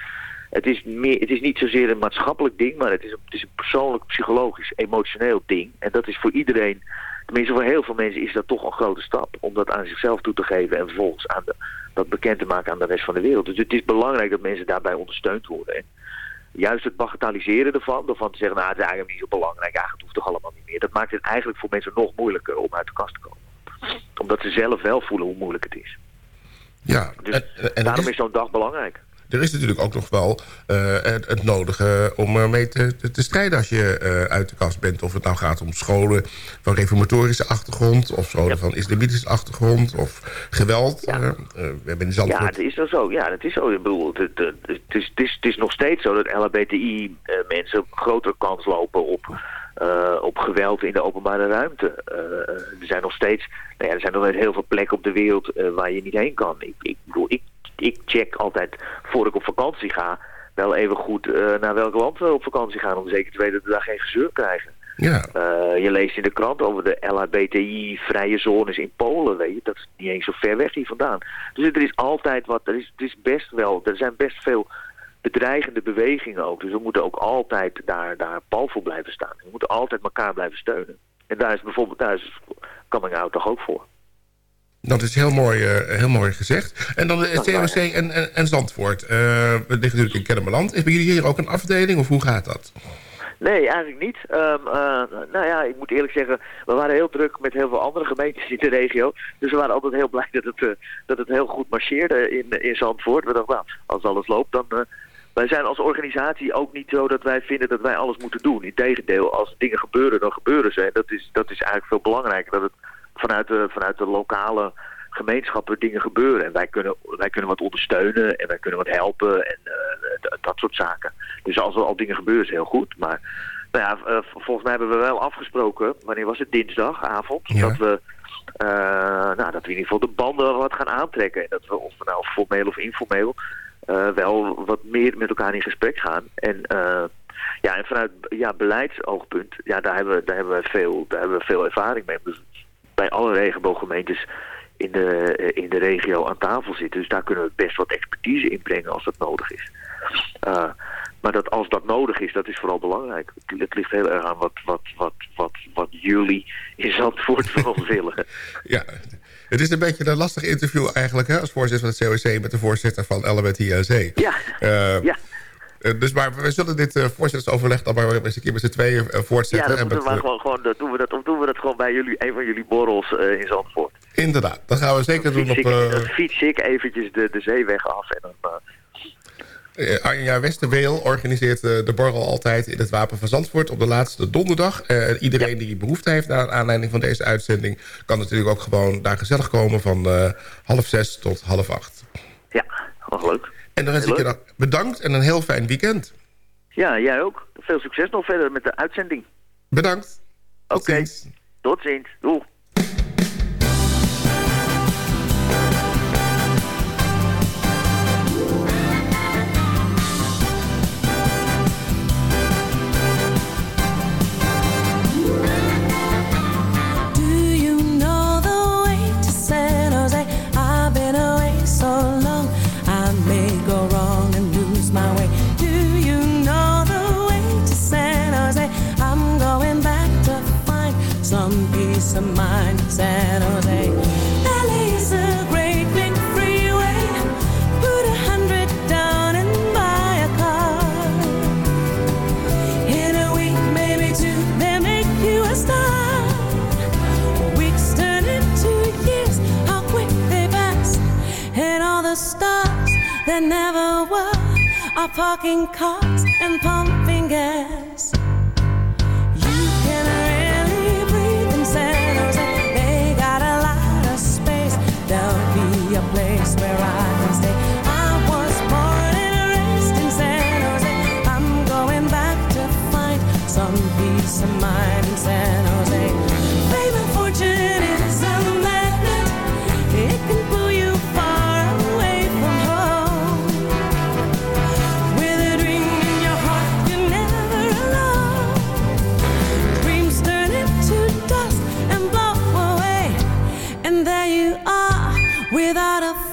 het, is meer, het is niet zozeer een maatschappelijk ding... maar het is het is een persoonlijk, psychologisch, emotioneel ding. En dat is voor iedereen... Tenminste, voor heel veel mensen is dat toch een grote stap. Om dat aan zichzelf toe te geven en vervolgens aan de, dat bekend te maken aan de rest van de wereld. Dus het is belangrijk dat mensen daarbij ondersteund worden. En juist het bagatelliseren ervan, door van te zeggen, nou het is eigenlijk niet zo belangrijk, eigenlijk hoeft toch allemaal niet meer. Dat maakt het eigenlijk voor mensen nog moeilijker om uit de kast te komen. Omdat ze zelf wel voelen hoe moeilijk het is. Ja, Dus en, en daarom is, is zo'n dag belangrijk. Er is natuurlijk ook nog wel eh, het, het nodige om ermee te, te, te strijden... als je eh, uit de kast bent. Of het nou gaat om scholen van reformatorische achtergrond... of scholen van islamitische achtergrond of geweld. Eh, eh, we hebben in Zandvoort... Ja, het is wel zo. Ja, het is zo. Ik bedoel, het, het, is, het, is, het is nog steeds zo dat LHBTI-mensen grotere kans lopen op, op geweld in de openbare ruimte. Er zijn nog steeds, nou ja, er zijn nog heel veel plekken op de wereld waar je niet heen kan. Ik, ik bedoel, ik, ik check altijd voor ik op vakantie ga wel even goed eh, naar welk land we op vakantie gaan om zeker te weten dat we daar geen gezeur krijgen. Ja. Eh, je leest in de krant over de LHBTI-vrije zones in Polen, weet je. Dat is niet eens zo ver weg hier vandaan. Dus er is altijd wat, er is, het is best wel, er zijn best veel bedreigende bewegingen ook. Dus we moeten ook altijd daar, daar pal voor blijven staan. We moeten altijd elkaar blijven steunen. En daar is bijvoorbeeld, daar is coming out toch ook voor. Dat is heel mooi, eh, heel mooi gezegd. En dan Nou, COC en, en, en Zandvoort. Eh, we liggen natuurlijk in Kennemerland. Hebben jullie hier ook een afdeling of hoe gaat dat? Nee, eigenlijk niet. Eh, nou ja, ik moet eerlijk zeggen, we waren heel druk met heel veel andere gemeentes in de regio. Dus we waren altijd heel blij dat het, dat het heel goed marcheerde in, in Zandvoort. We dachten, nou, als alles loopt, dan... wij zijn als organisatie ook niet zo dat wij vinden dat wij alles moeten doen. Integendeel, als dingen gebeuren, dan gebeuren ze. En dat is, dat is eigenlijk veel belangrijker. Dat het vanuit de, vanuit de lokale gemeenschappen dingen gebeuren. En wij kunnen, wij kunnen wat ondersteunen en wij kunnen wat helpen en eh, dat soort zaken. Dus als er al dingen gebeuren is heel goed. Maar nou ja, eh, volgens mij hebben we wel afgesproken, wanneer was het, dinsdagavond, dat we... eh, nou, dat we in ieder geval de banden wat gaan aantrekken. En dat we, of we nou formeel of informeel, wel wat meer met elkaar in gesprek gaan. En, ja, en vanuit ja, beleidsoogpunt, ja, daar hebben, we, daar, hebben we veel, daar hebben we veel ervaring mee. Dus bij alle regenbooggemeentes in de, eh, in de regio aan tafel zitten. Dus daar kunnen we best wat expertise inbrengen als dat nodig is. Eh, maar dat als dat nodig is, dat is vooral belangrijk. Het, ligt heel erg aan wat, wat, wat, wat, wat jullie in Zandvoort (laughs) ons willen. Ja, het is een beetje een lastig interview eigenlijk... Hè, als voorzitter van het COC met de voorzitter van Element IAC. Ja, Eh, ja. Eh, dus maar we zullen dit uh, voorzittersoverleg dan maar eens een keer met z'n tweeën eh, Ja, voortzetten. dat en met, maar gewoon, gewoon dat doen we dat, of doen we dat gewoon bij jullie, een van jullie borrels in Zandvoort. inderdaad, dat gaan we zeker doen op... Fiets ik, dan fiets ik eventjes de, de zeeweg af en dan... Anja Westerweel organiseert de borrel altijd in het Wapen van Zandvoort op de laatste donderdag. Iedereen die behoefte heeft naar aanleiding van deze uitzending... kan natuurlijk ook gewoon daar gezellig komen van half zes tot half acht. Ja, wat leuk. En dan wens ik je dan bedankt en een heel fijn weekend. Ja, jij ook. Veel succes nog verder met de uitzending. Bedankt. Oké, tot ziens. Doeg. That never were are parking cars and pumping gas.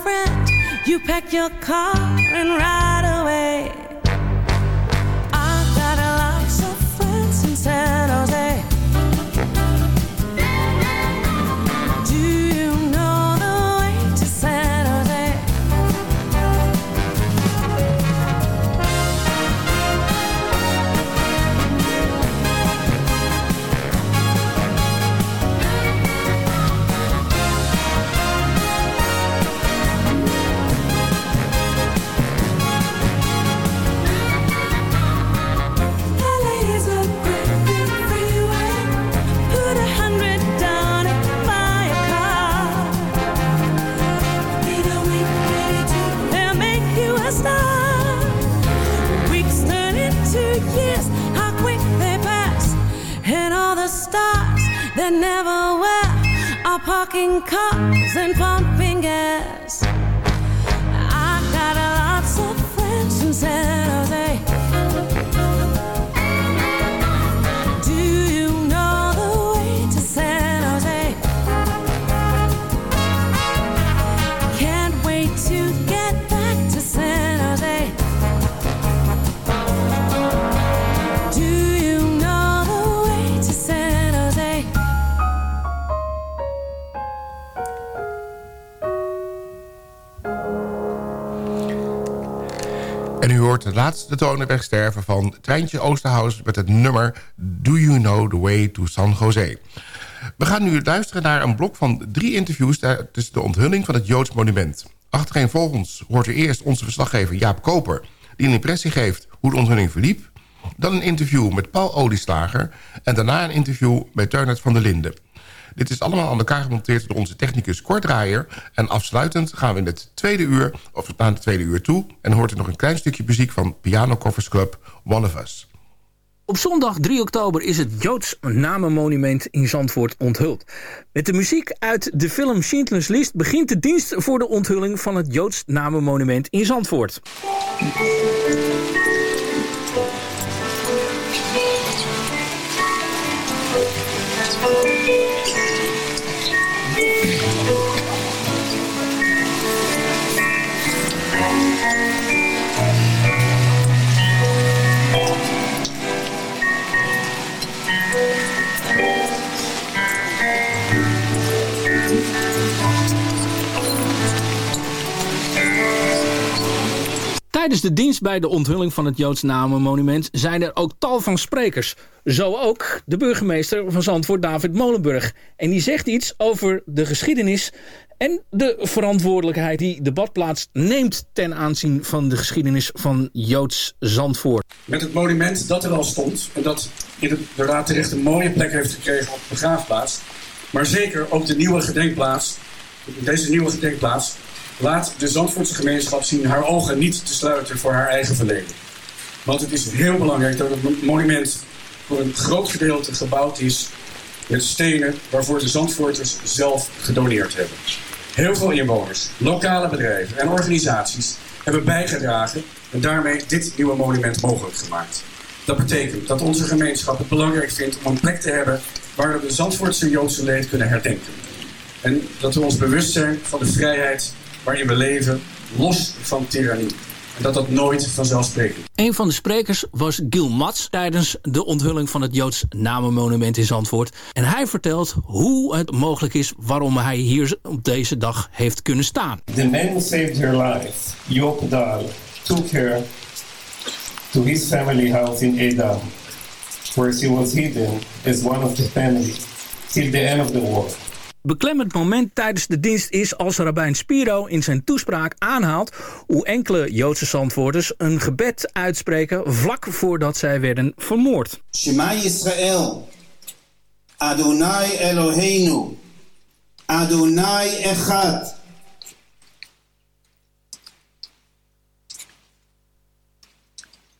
Friend. You pack your car and ride cars and pumping gas. Hoort de laatste tonen wegsterven van Treintje Oosterhuis... met het nummer Do You Know The Way To San Jose. We gaan nu luisteren naar een blok van drie interviews... tussen de onthulling van het Joods monument. Achtereenvolgens hoort u eerst onze verslaggever Jaap Koper... die een impressie geeft hoe de onthulling verliep... dan een interview met Paul Olieslager... en daarna een interview met Turnert van der Linden... Dit is allemaal aan elkaar gemonteerd door onze technicus Kort Draaier. En afsluitend gaan we in het tweede uur, of naar het tweede uur toe... en hoort er nog een klein stukje muziek van Piano Coffers Club, One of Us. Op zondag 3 oktober is het Joods Namenmonument in Zandvoort onthuld. Met de muziek uit de film Schindler's List begint de dienst voor de onthulling van het Joods Namenmonument in Zandvoort. Tijdens de dienst bij de onthulling van het Joods Namenmonument zijn er ook tal van sprekers. Zo ook de burgemeester van Zandvoort, David Molenburg. En die zegt iets over de geschiedenis en de verantwoordelijkheid die de badplaats neemt ten aanzien van de geschiedenis van Joods Zandvoort. Met het monument dat er al stond en dat inderdaad terecht een mooie plek heeft gekregen op de begraafplaats. Maar zeker ook de nieuwe gedenkplaats, deze nieuwe gedenkplaats, laat de Zandvoortse gemeenschap zien haar ogen niet te sluiten voor haar eigen verleden. Want het is heel belangrijk dat het monument voor een groot gedeelte gebouwd is met stenen waarvoor de Zandvoorters zelf gedoneerd hebben. Heel veel inwoners, lokale bedrijven en organisaties hebben bijgedragen en daarmee dit nieuwe monument mogelijk gemaakt. Dat betekent dat onze gemeenschap het belangrijk vindt om een plek te hebben waar we de Zandvoortse Joodse leed kunnen herdenken. En dat we ons bewust zijn van de vrijheid waarin we leven, los van tirannie. En dat dat nooit vanzelfsprekend is. Een van de sprekers was Gil Mats tijdens de onthulling van het Joods Namenmonument in Zandvoort. En hij vertelt hoe het mogelijk is waarom hij hier op deze dag heeft kunnen staan. The man saved her life, Joop Dahl, took her to his family house in Edam, where she was hidden as one of the family till the end of the war. Beklemmend moment tijdens de dienst is als Rabijn Spiro in zijn toespraak aanhaalt hoe enkele Joodse zandwoorders een gebed uitspreken vlak voordat zij werden vermoord. Shema Yisrael, Adonai Eloheinu, Adonai Echad.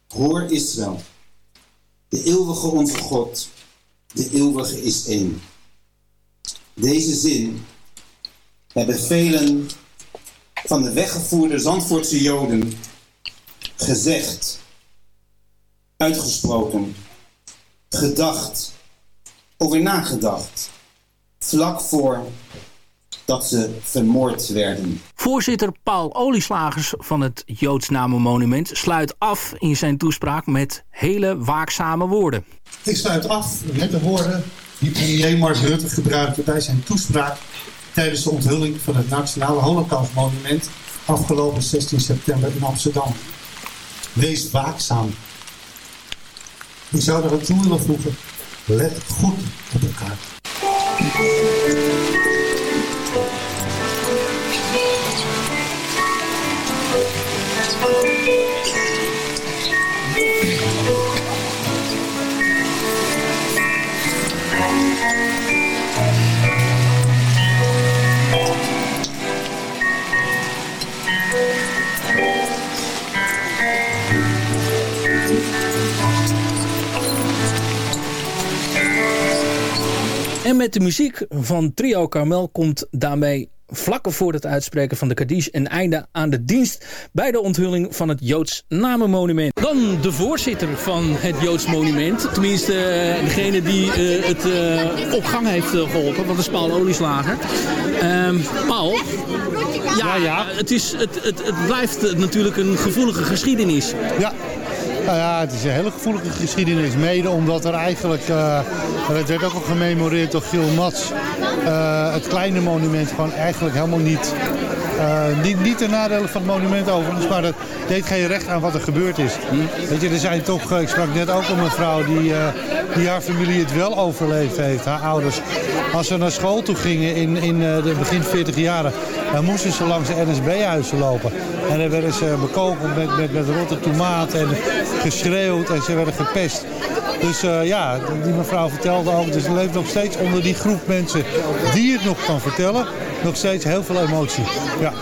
Hoor Israël, de eeuwige onze God, de eeuwige is één. Deze zin hebben velen van de weggevoerde Zandvoortse Joden gezegd, uitgesproken, gedacht, over nagedacht, vlak voor dat ze vermoord werden. Voorzitter Paul Olieslagers van het Joods Namenmonument sluit af in zijn toespraak met hele waakzame woorden. Ik sluit af met de woorden die premier Mark Rutte gebruikte bij zijn toespraak tijdens de onthulling van het Nationale Holocaustmonument afgelopen 16 september in Amsterdam. Wees waakzaam. Ik zou er aan toe willen voegen, let goed op elkaar. Met de muziek van Trio Carmel komt daarmee vlak voor het uitspreken van de Kaddish een einde aan de dienst bij de onthulling van het Joods Namenmonument. Dan de voorzitter van het Joods Monument, tenminste eh, degene die eh, het eh, op gang heeft eh, geholpen, dat is Paul Olieslager. Ehm, Paul, ja, ja. Het, is, het, het, het blijft natuurlijk een gevoelige geschiedenis. Ja. Nou ja, het is een hele gevoelige geschiedenis. Mede omdat er eigenlijk, eh het werd ook al gememoreerd door Gil Mats, eh, het kleine monument gewoon eigenlijk helemaal niet Eh, niet, niet de nadelen van het monument overigens, maar dat deed geen recht aan wat er gebeurd is. Weet je, er zijn toch, eh, ik sprak net ook met een vrouw die, eh, die haar familie het wel overleefd heeft, haar ouders. Als ze naar school toe gingen in, in de begin 40 jaren, dan moesten ze langs de NSB-huizen lopen. En dan werden ze bekogeld met, met, met rotte tomaat en geschreeuwd en ze werden gepest. Dus ja, die mevrouw vertelde ook, dus er leeft nog steeds onder die groep mensen die het nog kan vertellen, nog steeds heel veel emotie. Ja.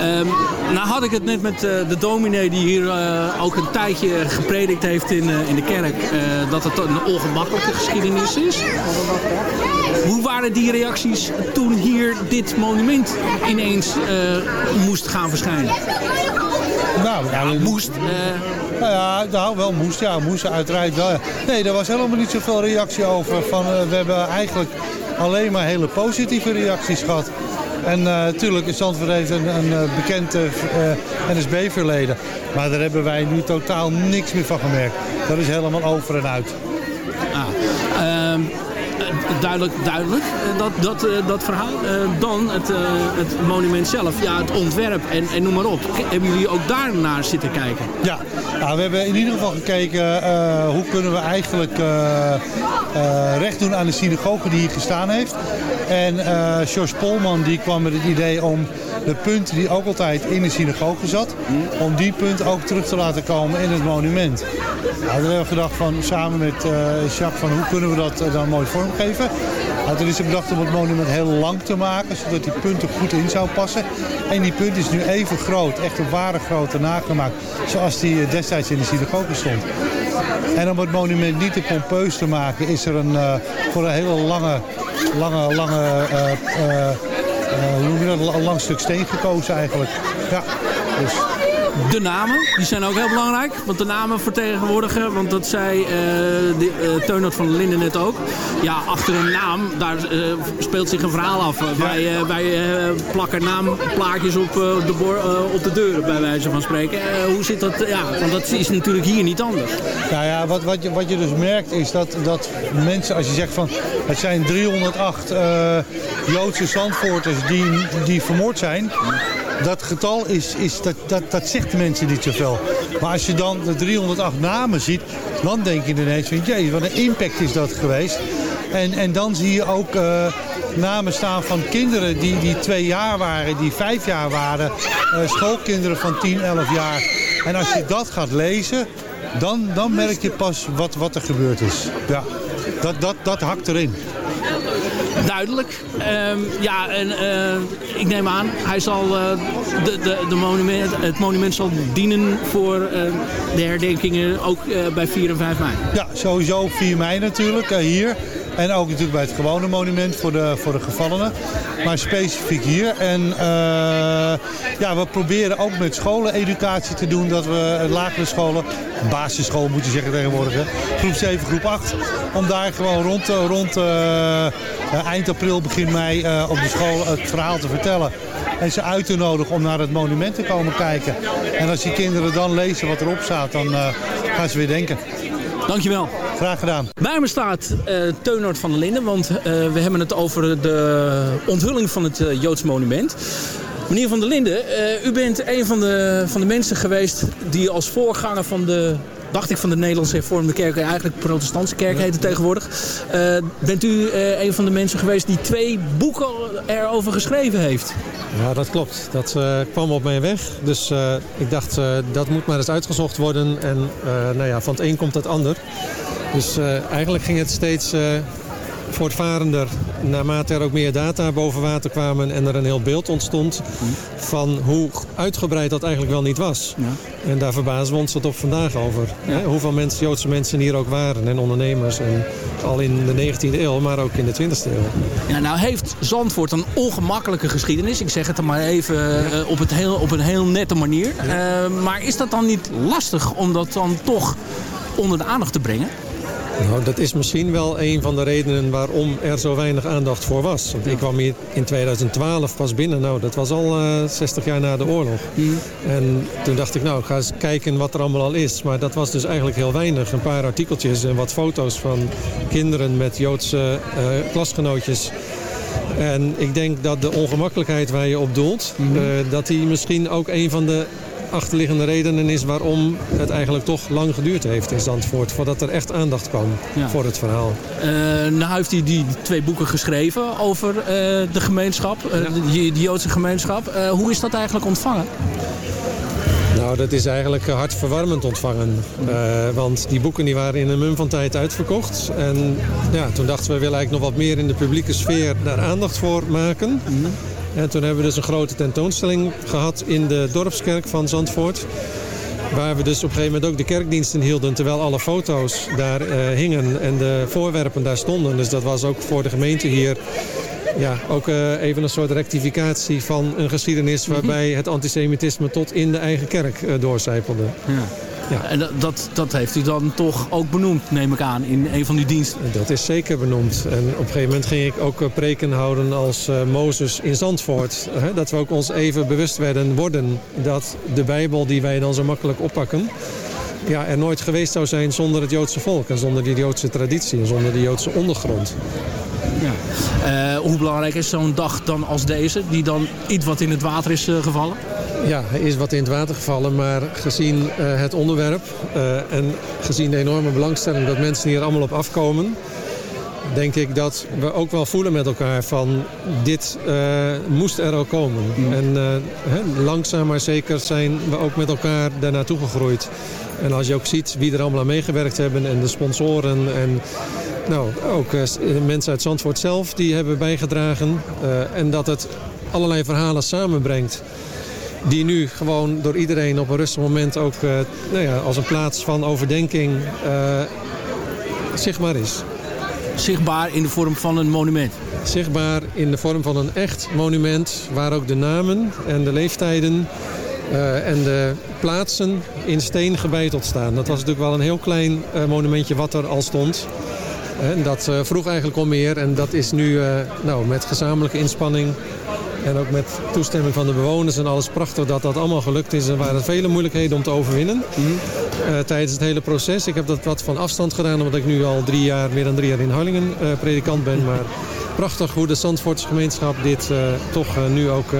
Ehm, nou had ik het net met eh, de dominee die hier eh, ook een tijdje gepredikt heeft in, eh, in de kerk. dat het een ongemakkelijke geschiedenis is. Hoe waren die reacties toen hier dit monument ineens moest gaan verschijnen? Nou, ja, moest. nou ja, nou wel moest, ja, moest uiteraard wel. ja. Nee, er was helemaal niet zoveel reactie over. Van, we hebben eigenlijk alleen maar hele positieve reacties gehad. En natuurlijk is Zandvoort heeft een, een eh, bekend eh, NSB-verleden. Maar daar hebben wij nu totaal niks meer van gemerkt. Dat is helemaal over en uit. Ehm, eh, duidelijk, duidelijk, eh, dat, dat, eh, dat verhaal. Eh, dan het, het monument zelf, ja, het ontwerp en, en noem maar op. Hebben jullie ook daar naar zitten kijken? Ja, nou, we hebben in ieder geval gekeken hoe kunnen we eigenlijk recht doen aan de synagoge die hier gestaan heeft. En George Polman die kwam met het idee om de punten die ook altijd in de synagoge zat, om die punten ook terug te laten komen in het monument. Nou, toen hebben we gedacht van samen met eh, Jacques van hoe kunnen we dat eh, dan mooi vormgeven. Toen is er bedacht om het monument heel lang te maken, zodat die punten goed in zou passen. En die punt is nu even groot, echt een ware grootte nagemaakt, zoals die eh, destijds in de synagoge stond. En om het monument niet te pompeus te maken, is er een, voor een hele lange, lange, lange, hoe noem je een lang stuk steen gekozen eigenlijk. Ja, dus... De namen, die zijn ook heel belangrijk. Want de namen vertegenwoordigen, want dat zei de, eh, Teunert van Linden net ook. Ja, achter een naam, daar eh, speelt zich een verhaal af. Wij, plakken naamplaatjes op, de op de deuren, bij wijze van spreken. Hoe zit dat? Ja, want dat is natuurlijk hier niet anders. Nou ja, wat, wat, je, wat je dus merkt is dat, dat mensen, als je zegt van het zijn 308 eh, Joodse Zandvoorters die, die vermoord zijn. Dat getal is, is dat, dat, dat zegt de mensen niet zoveel. Maar als je dan de 308 namen ziet, dan denk je ineens van jee, wat een impact is dat geweest. En, en dan zie je ook eh, namen staan van kinderen die, die twee jaar waren, die vijf jaar waren. eh, schoolkinderen van 10, 11 jaar. En als je dat gaat lezen, dan, dan merk je pas wat, wat er gebeurd is. Ja, dat, dat, dat hakt erin. Duidelijk. Ehm, ja, en eh, ik neem aan, hij zal, eh, de, de, de monument, het monument zal dienen voor eh, de herdenkingen ook bij 4 en 5 mei. Ja, sowieso op 4 mei natuurlijk, hier. En ook natuurlijk bij het gewone monument voor de, voor de gevallenen. Maar specifiek hier. En eh, ja, we proberen ook met scholen educatie te doen. Dat we lagere scholen, basisschool moet je zeggen tegenwoordig. Groep 7, groep 8. Om daar gewoon rond, eh, rond eh, eind april, begin mei op de school het verhaal te vertellen. En ze uit te nodigen om naar het monument te komen kijken. En als die kinderen dan lezen wat erop staat, dan gaan ze weer denken. Dankjewel. Graag gedaan. Bij me staat eh Teunert van der Linden, want eh, we hebben het over de onthulling van het eh, Joods monument. Meneer van der Linden, u bent een van de, van de mensen geweest die als voorganger van de, dacht ik van de Nederlandse hervormde kerk, eigenlijk protestantse kerk heet het tegenwoordig. Eh, bent u eh, een van de mensen geweest die twee boeken erover geschreven heeft? Ja, dat klopt. Dat eh, kwam op mijn weg. Dus ik dacht, dat moet maar eens uitgezocht worden. En nou ja, van het een komt het ander. Dus eigenlijk ging het steeds voortvarender naarmate er ook meer data boven water kwamen en er een heel beeld ontstond van hoe uitgebreid dat eigenlijk wel niet was. En daar verbazen we ons tot op vandaag over. Hè? Hoeveel mensen, Joodse mensen hier ook waren en ondernemers. En al in de 19e eeuw, maar ook in de 20e eeuw. Ja, nou heeft Zandvoort een ongemakkelijke geschiedenis. Ik zeg het maar even eh, op, het heel, op een heel nette manier. Eh, maar is dat dan niet lastig om dat dan toch onder de aandacht te brengen? Nou, dat is misschien wel een van de redenen waarom er zo weinig aandacht voor was. Want ik kwam hier in 2012 pas binnen. Nou, dat was al eh 60 jaar na de oorlog. En toen dacht ik, nou, ga eens kijken wat er allemaal al is. Maar dat was dus eigenlijk heel weinig. Een paar artikeltjes en wat foto's van kinderen met Joodse eh, klasgenootjes. En ik denk dat de ongemakkelijkheid waar je op doelt... eh, dat die misschien ook een van de achterliggende redenen is... waarom het eigenlijk toch lang geduurd heeft in Zandvoort... voordat er echt aandacht kwam Ja. voor het verhaal. Eh, nou heeft hij die twee boeken geschreven over eh, de gemeenschap, eh, de, de Joodse gemeenschap. Hoe is dat eigenlijk ontvangen? Nou, dat is eigenlijk hartverwarmend ontvangen. Want die boeken die waren in een mum van tijd uitverkocht. En ja, toen dachten we, we willen eigenlijk nog wat meer in de publieke sfeer daar aandacht voor maken. En toen hebben we dus een grote tentoonstelling gehad in de dorpskerk van Zandvoort. Waar we dus op een gegeven moment ook de kerkdiensten hielden... terwijl alle foto's daar eh, hingen en de voorwerpen daar stonden. Dus dat was ook voor de gemeente hier... Ja, ook eh, even een soort rectificatie van een geschiedenis... waarbij het antisemitisme tot in de eigen kerk eh, doorcijpelde. Ja. En dat, dat, heeft u dan toch ook benoemd, neem ik aan, in een van die diensten? Dat is zeker benoemd. En op een gegeven moment ging ik ook eh, preken houden als eh, Mozes in Zandvoort. Hè, dat we ook ons even bewust werden worden dat de Bijbel die wij dan zo makkelijk oppakken... Ja, er nooit geweest zou zijn zonder het Joodse volk en zonder die Joodse traditie en zonder de Joodse ondergrond. Ja. Eh, hoe belangrijk is zo'n dag dan als deze, die dan iets wat in het water is gevallen? Ja, hij is wat in het water gevallen, maar gezien eh, het onderwerp eh, en gezien de enorme belangstelling dat mensen hier allemaal op afkomen, denk ik dat we ook wel voelen met elkaar van dit eh, moest er ook komen. En eh, hè, langzaam maar zeker zijn we ook met elkaar daar naartoe gegroeid. En als je ook ziet wie er allemaal aan meegewerkt hebben en de sponsoren en nou, ook mensen uit Zandvoort zelf die hebben bijgedragen. en dat het allerlei verhalen samenbrengt die nu gewoon door iedereen op een rustig moment ook eh, nou ja, als een plaats van overdenking eh, zichtbaar is. Zichtbaar in de vorm van een monument? Zichtbaar in de vorm van een echt monument waar ook de namen en de leeftijden eh, en de plaatsen in steen gebeiteld staan. Dat was natuurlijk wel een heel klein monumentje wat er al stond. En dat vroeg eigenlijk om meer en dat is nu nou, met gezamenlijke inspanning en ook met toestemming van de bewoners en alles prachtig dat dat allemaal gelukt is. Er waren vele moeilijkheden om te overwinnen eh, tijdens het hele proces. Ik heb dat wat van afstand gedaan omdat ik nu al drie jaar, meer dan drie jaar in Harlingen eh, predikant ben. Maar prachtig hoe de Zandvoortse gemeenschap dit eh, toch nu ook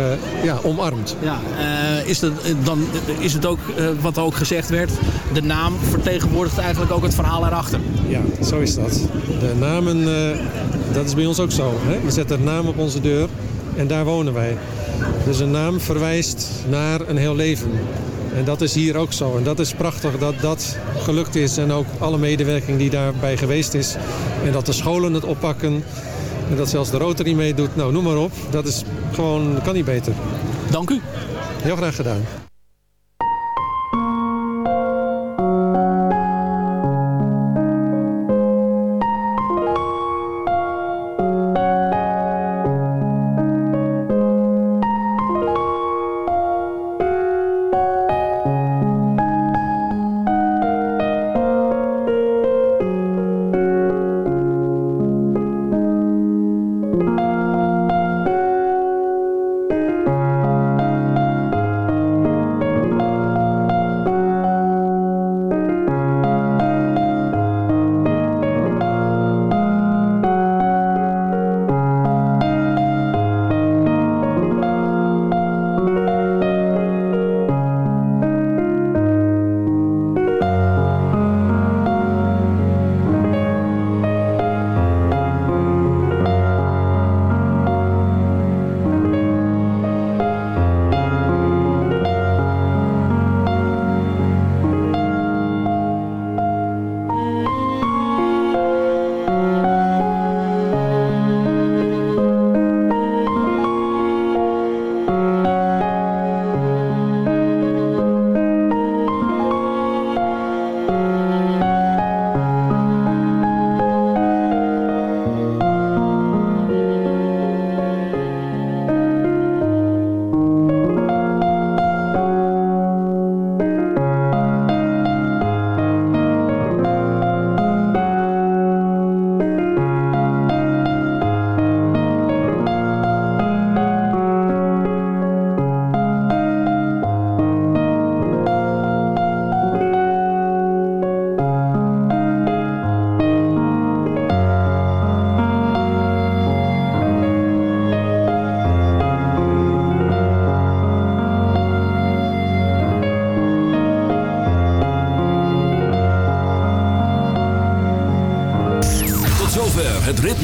ja, omarmt. Ja, is, dat, dan is het ook, wat ook gezegd werd, de naam vertegenwoordigt eigenlijk ook het verhaal erachter. Ja, zo is dat. De namen, dat is bij ons ook zo. Hè? We zetten een naam op onze deur en daar wonen wij. Dus een naam verwijst naar een heel leven. En dat is hier ook zo. En dat is prachtig dat dat gelukt is. En ook alle medewerking die daarbij geweest is. En dat de scholen het oppakken. En dat zelfs de Rotary meedoet. Nou, noem maar op. Dat is gewoon, kan niet beter. Dank u. Heel graag gedaan.